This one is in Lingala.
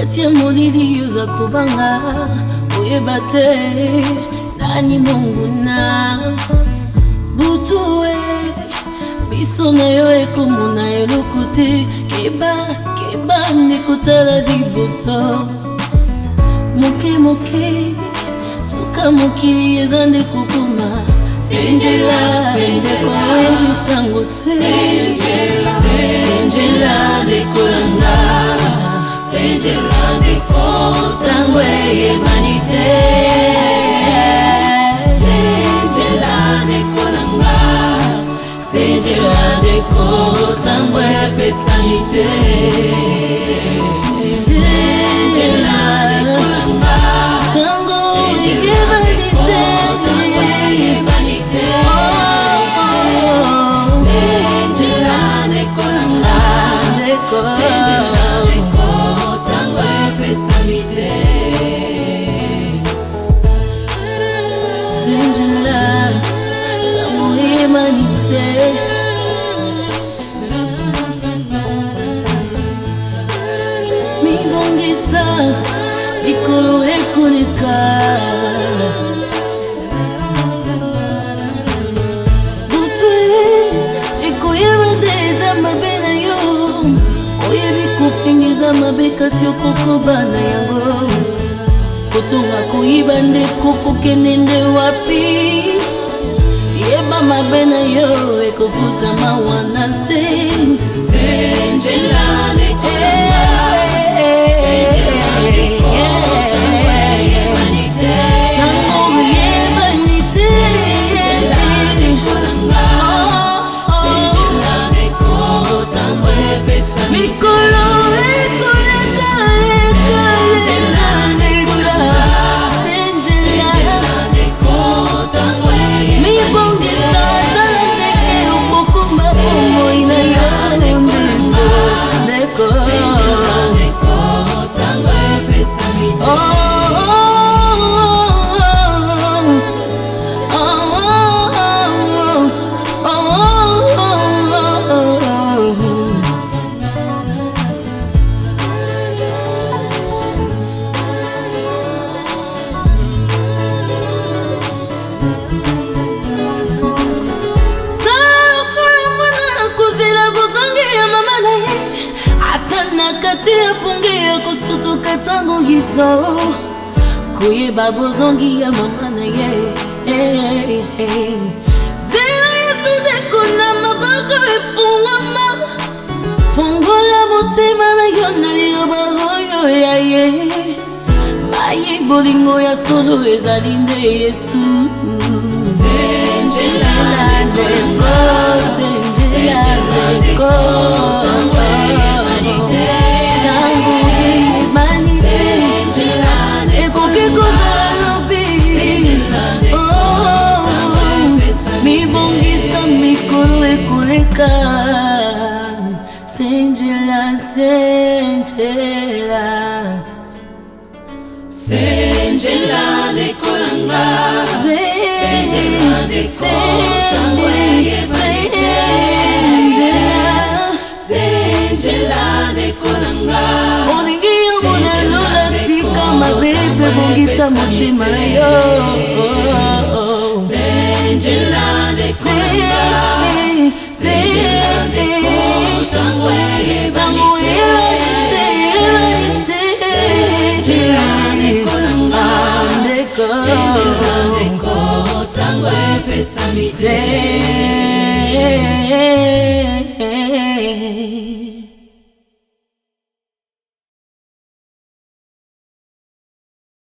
kati ya molili yoza kobanga oyeba te nani monguna butue biso na yo ekomona eloko te keba keba ndekotala liboso moke moke suka mokili eza nde kokoma senjela ntango te angelabiko ntango eyebani te senjeladeko na nga senjeladeko ntango epesami te likolo ekoleka butu e, ekoyeba nde eza mabe na yo oyebi kofinga eza mabe kasi okokoba na yango kotonga koyiba nde kokokende nde wapi yeba mabe na yo ekofutama wana se sutuka ntango yiso koyeba bozongi ya mama na ye eh, eh, eh. zela yesideko na maboko efungama fongola motema na yo na liloba oyo ya ye maye bolingo ya solo ezali nde yesu zenjela dekongo zenjela dekongo Sindiraka, Sindila, Sindila Sindila de Kuranga Sindila de Kuranga Sindila de Kuranga Olingi yungu na lula tika mabepe bungisa mutima yo ntango eyebani te sejela ndeko nanga sejela ndeko ntango epesami te